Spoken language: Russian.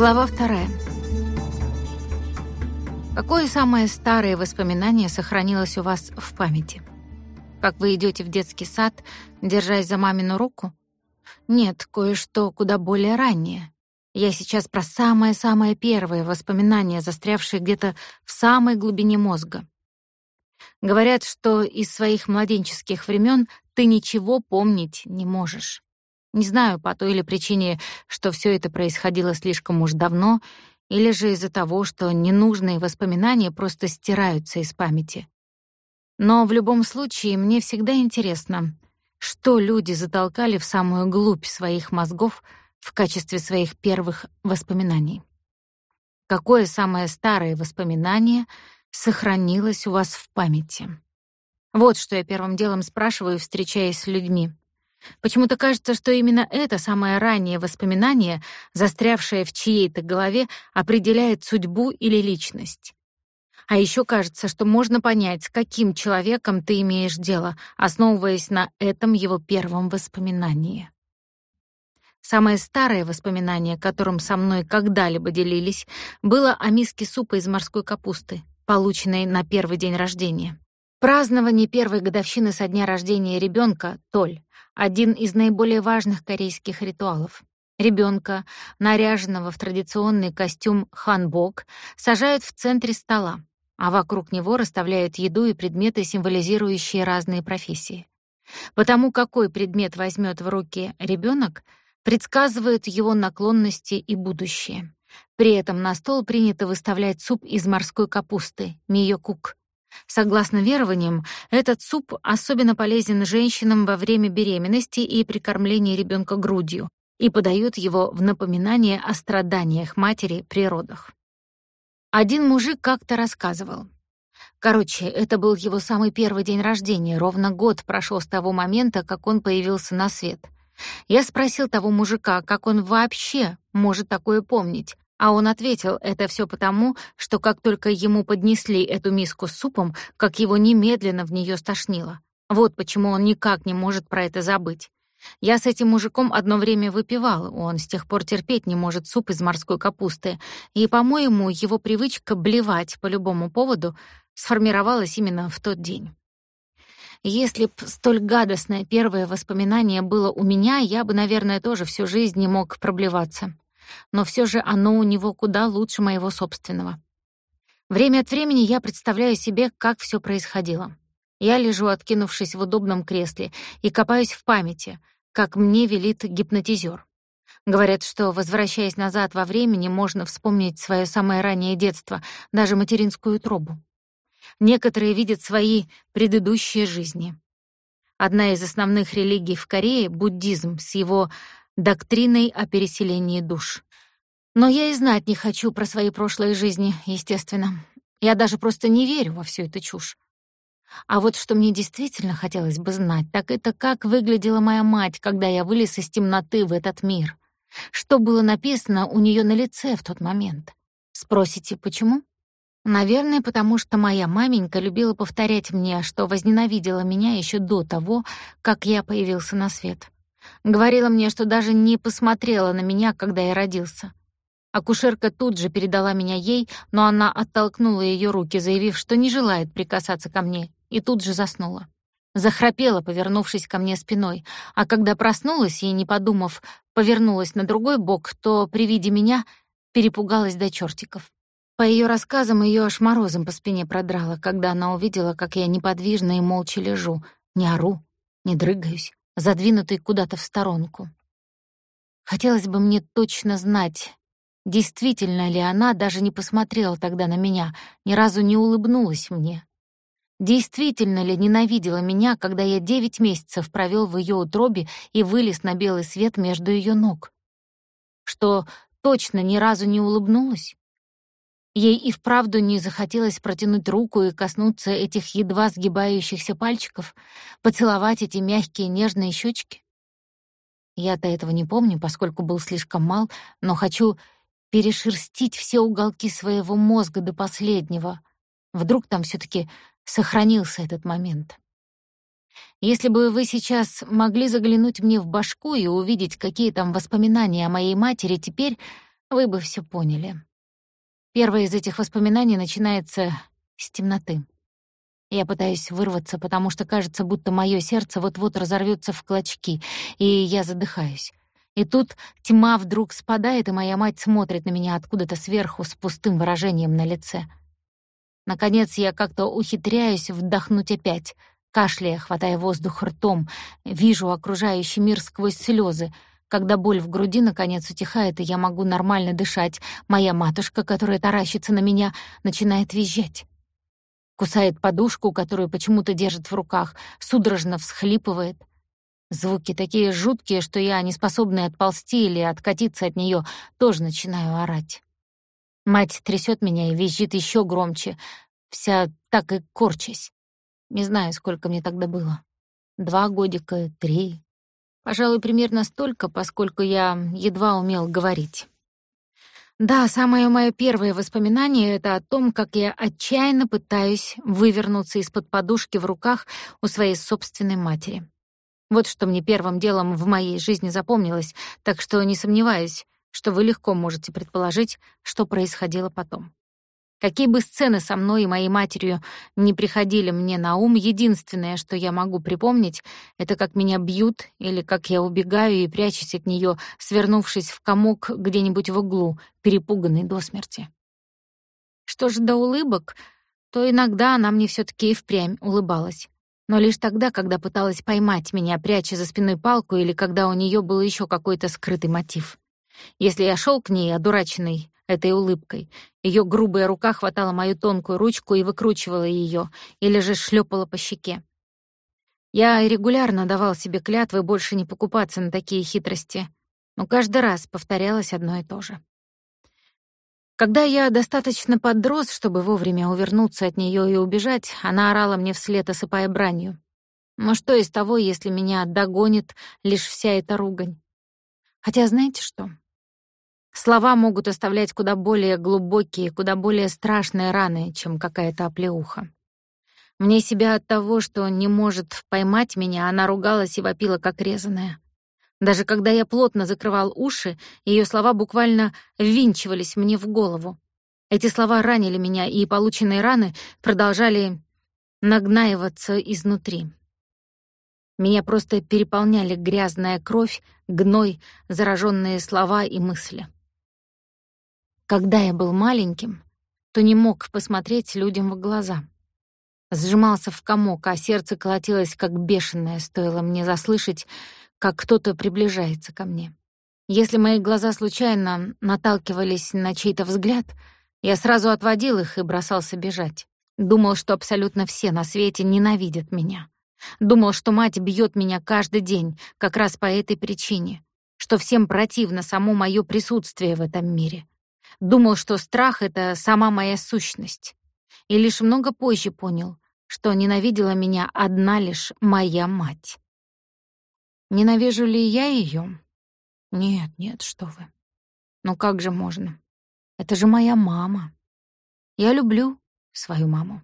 Глава вторая. Какое самое старое воспоминание сохранилось у вас в памяти? Как вы идете в детский сад, держась за мамину руку? Нет, кое-что куда более раннее. Я сейчас про самое-самое первое воспоминание, застрявшее где-то в самой глубине мозга. Говорят, что из своих младенческих времен ты ничего помнить не можешь. Не знаю, по той или причине, что все это происходило слишком уж давно, или же из-за того, что ненужные воспоминания просто стираются из памяти. Но в любом случае мне всегда интересно, что люди затолкали в самую глубь своих мозгов в качестве своих первых воспоминаний. Какое самое старое воспоминание сохранилось у вас в памяти? Вот что я первым делом спрашиваю, встречаясь с людьми. Почему-то кажется, что именно это самое раннее воспоминание, застрявшее в чьей-то голове, определяет судьбу или личность. А еще кажется, что можно понять, с каким человеком ты имеешь дело, основываясь на этом его первом воспоминании. Самое старое воспоминание, которым со мной когда-либо делились, было о миске супа из морской капусты, полученной на первый день рождения. Празднование первой годовщины со дня рождения ребенка, Толь, один из наиболее важных корейских ритуалов. Ребенка, наряженного в традиционный костюм ханбок, сажают в центре стола, а вокруг него расставляют еду и предметы, символизирующие разные профессии. Потому какой предмет возьмет в руки ребенок, предсказывает его наклонности и будущее. При этом на стол принято выставлять суп из морской капусты, миёкук, Согласно верованиям, этот суп особенно полезен женщинам во время беременности и при кормлении ребенка грудью и подают его в напоминание о страданиях матери при родах. Один мужик как-то рассказывал. Короче, это был его самый первый день рождения, ровно год прошел с того момента, как он появился на свет. Я спросил того мужика, как он вообще может такое помнить, а он ответил, это все потому, что как только ему поднесли эту миску с супом, как его немедленно в нее стошнило. Вот почему он никак не может про это забыть. Я с этим мужиком одно время выпивала, он с тех пор терпеть не может суп из морской капусты, и, по-моему, его привычка блевать по любому поводу сформировалась именно в тот день. Если б столь гадостное первое воспоминание было у меня, я бы, наверное, тоже всю жизнь не мог проблеваться но все же оно у него куда лучше моего собственного. Время от времени я представляю себе, как все происходило. Я лежу, откинувшись в удобном кресле, и копаюсь в памяти, как мне велит гипнотизер. Говорят, что, возвращаясь назад во времени, можно вспомнить свое самое раннее детство, даже материнскую утробу. Некоторые видят свои предыдущие жизни. Одна из основных религий в Корее — буддизм с его доктриной о переселении душ. Но я и знать не хочу про свои прошлые жизни, естественно. Я даже просто не верю во всю эту чушь. А вот что мне действительно хотелось бы знать, так это как выглядела моя мать, когда я вылез из темноты в этот мир. Что было написано у нее на лице в тот момент? Спросите, почему? Наверное, потому что моя маменька любила повторять мне, что возненавидела меня еще до того, как я появился на свет. Говорила мне, что даже не посмотрела на меня, когда я родился. Акушерка тут же передала меня ей, но она оттолкнула ее руки, заявив, что не желает прикасаться ко мне, и тут же заснула. Захрапела, повернувшись ко мне спиной, а когда проснулась и, не подумав, повернулась на другой бок, то при виде меня перепугалась до чертиков. По ее рассказам, ее аж морозом по спине продрало, когда она увидела, как я неподвижно и молча лежу, не ору, не дрыгаюсь, задвинутый куда-то в сторонку. Хотелось бы мне точно знать, действительно ли она даже не посмотрела тогда на меня, ни разу не улыбнулась мне. Действительно ли ненавидела меня, когда я девять месяцев провел в ее утробе и вылез на белый свет между ее ног? Что точно ни разу не улыбнулась? Ей и вправду не захотелось протянуть руку и коснуться этих едва сгибающихся пальчиков, поцеловать эти мягкие нежные щечки. Я-то этого не помню, поскольку был слишком мал, но хочу перешерстить все уголки своего мозга до последнего. Вдруг там все таки сохранился этот момент. Если бы вы сейчас могли заглянуть мне в башку и увидеть, какие там воспоминания о моей матери теперь, Вы бы все поняли. Первое из этих воспоминаний начинается с темноты. Я пытаюсь вырваться, потому что кажется, будто моё сердце вот-вот разорвётся в клочки, и я задыхаюсь. И тут тьма вдруг спадает, и моя мать смотрит на меня откуда-то сверху с пустым выражением на лице. Наконец я как-то ухитряюсь вдохнуть опять, кашляя, хватая воздух ртом, вижу окружающий мир сквозь слёзы. Когда боль в груди наконец утихает, и я могу нормально дышать, моя матушка, которая таращится на меня, начинает визжать кусает подушку, которую почему-то держит в руках, судорожно всхлипывает. Звуки такие жуткие, что я, не способная отползти или откатиться от нее, тоже начинаю орать. Мать трясет меня и визжит еще громче, вся так и корчась. Не знаю, сколько мне тогда было. Два годика, три. Пожалуй, примерно столько, поскольку я едва умел говорить. Да, самое мое первое воспоминание — это о том, как я отчаянно пытаюсь вывернуться из-под подушки в руках у своей собственной матери. Вот что мне первым делом в моей жизни запомнилось, так что не сомневаюсь, что вы легко можете предположить, что происходило потом. Какие бы сцены со мной и моей матерью не приходили мне на ум, единственное, что я могу припомнить, это как меня бьют или как я убегаю и прячусь от нее, свернувшись в комок где-нибудь в углу, перепуганный до смерти. Что же до улыбок, то иногда она мне все таки и впрямь улыбалась. Но лишь тогда, когда пыталась поймать меня, пряча за спиной палку, или когда у нее был еще какой-то скрытый мотив. Если я шел к ней, одураченный, этой улыбкой. Ее грубая рука хватала мою тонкую ручку и выкручивала ее, или же шлепала по щеке. Я регулярно давал себе клятвы больше не покупаться на такие хитрости, но каждый раз повторялось одно и то же. Когда я достаточно подрос, чтобы вовремя увернуться от нее и убежать, она орала мне вслед, осыпая бранью. Но что из того, если меня догонит лишь вся эта ругань? Хотя знаете что? Слова могут оставлять куда более глубокие, куда более страшные раны, чем какая-то оплеуха. Мне себя от того, что не может поймать меня, она ругалась и вопила, как резаная. Даже когда я плотно закрывал уши, ее слова буквально ввинчивались мне в голову. Эти слова ранили меня, и полученные раны продолжали нагнаиваться изнутри. Меня просто переполняли грязная кровь, гной, зараженные слова и мысли. Когда я был маленьким, то не мог посмотреть людям в глаза. Сжимался в комок, а сердце колотилось как бешеное, стоило мне заслышать, как кто-то приближается ко мне. Если мои глаза случайно наталкивались на чей-то взгляд, я сразу отводил их и бросался бежать. Думал, что абсолютно все на свете ненавидят меня. Думал, что мать бьет меня каждый день, как раз по этой причине, что всем противно само мое присутствие в этом мире. Думал, что страх — это сама моя сущность. И лишь много позже понял, что ненавидела меня одна лишь моя мать. Ненавижу ли я ее? Нет, нет, что вы. Ну как же можно? Это же моя мама. Я люблю свою маму.